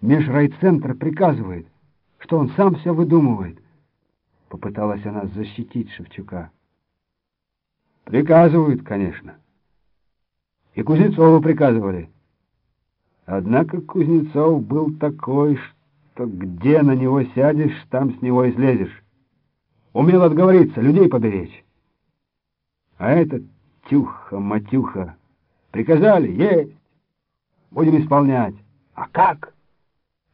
Межрайцентр приказывает, что он сам все выдумывает. Попыталась она защитить Шевчука. Приказывают, конечно. И Кузнецову приказывали. Однако Кузнецов был такой, что где на него сядешь, там с него и слезешь. Умел отговориться, людей поберечь. А этот тюха-матюха приказали, есть, будем исполнять. А как?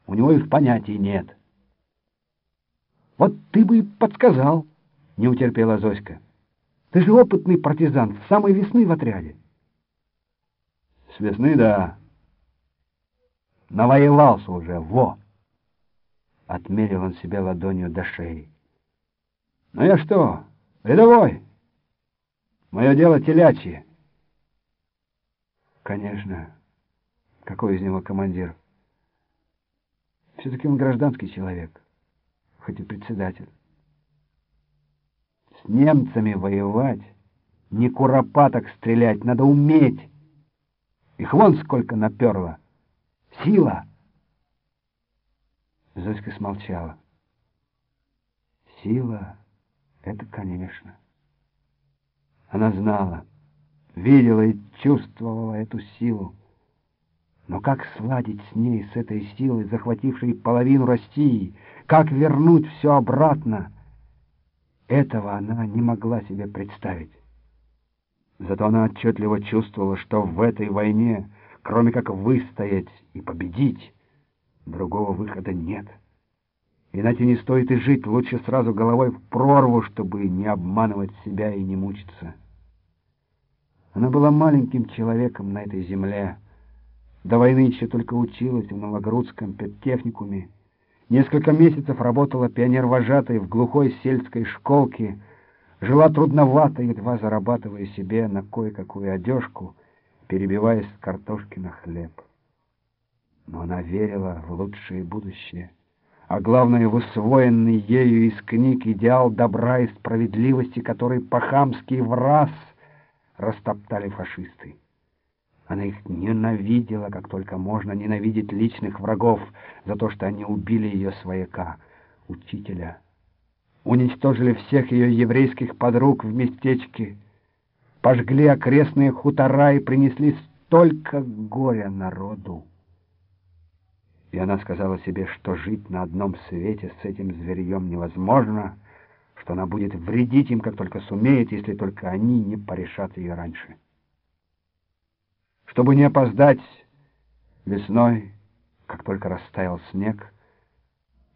У него их понятий нет. Вот ты бы и подсказал, не утерпела Зоська. Ты же опытный партизан, с самой весны в отряде. С весны, да. Навоевался уже, во! Отмерил он себе ладонью до шеи. Ну я что, рядовой? Мое дело телячье. Конечно. Какой из него командир? Все-таки он гражданский человек, хоть и председатель. С немцами воевать, не куропаток стрелять, надо уметь. Их вон сколько наперло. Сила! Зоська смолчала. Сила — это, конечно. Она знала, видела и чувствовала эту силу. Но как сладить с ней, с этой силой, захватившей половину России? Как вернуть все обратно? Этого она не могла себе представить. Зато она отчетливо чувствовала, что в этой войне, кроме как выстоять и победить, другого выхода нет. Иначе не стоит и жить, лучше сразу головой в прорву, чтобы не обманывать себя и не мучиться. Она была маленьким человеком на этой земле, до войны еще только училась в Новогрудском педтехникуме. Несколько месяцев работала пионер-вожатой в глухой сельской школке, жила трудновато, едва зарабатывая себе на кое-какую одежку, перебиваясь с картошки на хлеб. Но она верила в лучшее будущее, а главное, в усвоенный ею из книг идеал добра и справедливости, который по-хамски в раз растоптали фашисты. Она их ненавидела, как только можно ненавидеть личных врагов за то, что они убили ее свояка, учителя. Уничтожили всех ее еврейских подруг в местечке, пожгли окрестные хутора и принесли столько горя народу. И она сказала себе, что жить на одном свете с этим зверьем невозможно, что она будет вредить им, как только сумеет, если только они не порешат ее раньше. Чтобы не опоздать весной, как только растаял снег,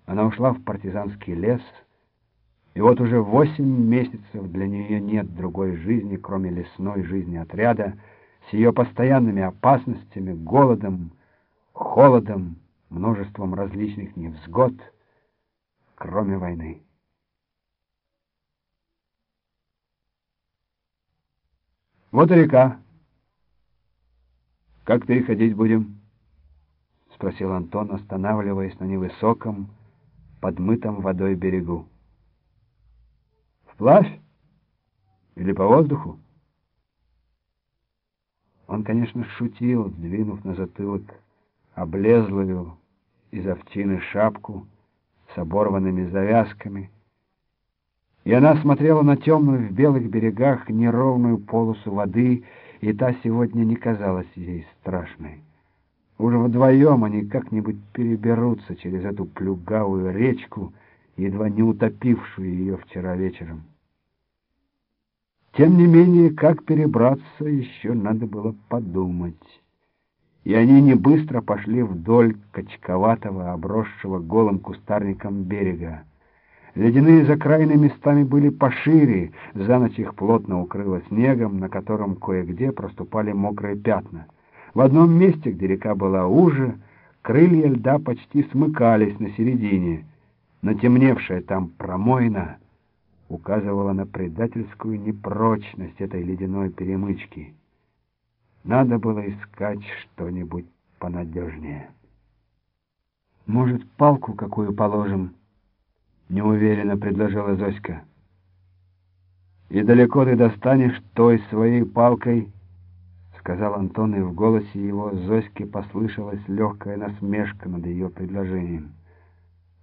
она ушла в партизанский лес, и вот уже восемь месяцев для нее нет другой жизни, кроме лесной жизни отряда, с ее постоянными опасностями, голодом, холодом, множеством различных невзгод, кроме войны. Вот и река. «Как переходить будем?» — спросил Антон, останавливаясь на невысоком, подмытом водой берегу. «Вплавь? Или по воздуху?» Он, конечно, шутил, двинув на затылок облезлую из овчины шапку с оборванными завязками, и она смотрела на темную в белых берегах неровную полосу воды, и та сегодня не казалась ей страшной. Уже вдвоем они как-нибудь переберутся через эту плюгавую речку, едва не утопившую ее вчера вечером. Тем не менее, как перебраться, еще надо было подумать. И они не быстро пошли вдоль качковатого, обросшего голым кустарником берега. Ледяные закраины местами были пошире, за ночь их плотно укрыло снегом, на котором кое-где проступали мокрые пятна. В одном месте, где река была уже, крылья льда почти смыкались на середине, но темневшая там промойна указывала на предательскую непрочность этой ледяной перемычки. Надо было искать что-нибудь понадежнее. «Может, палку какую положим?» — неуверенно предложила Зоська. «И далеко ты достанешь той своей палкой?» — сказал Антон, и в голосе его Зоське послышалась легкая насмешка над ее предложением.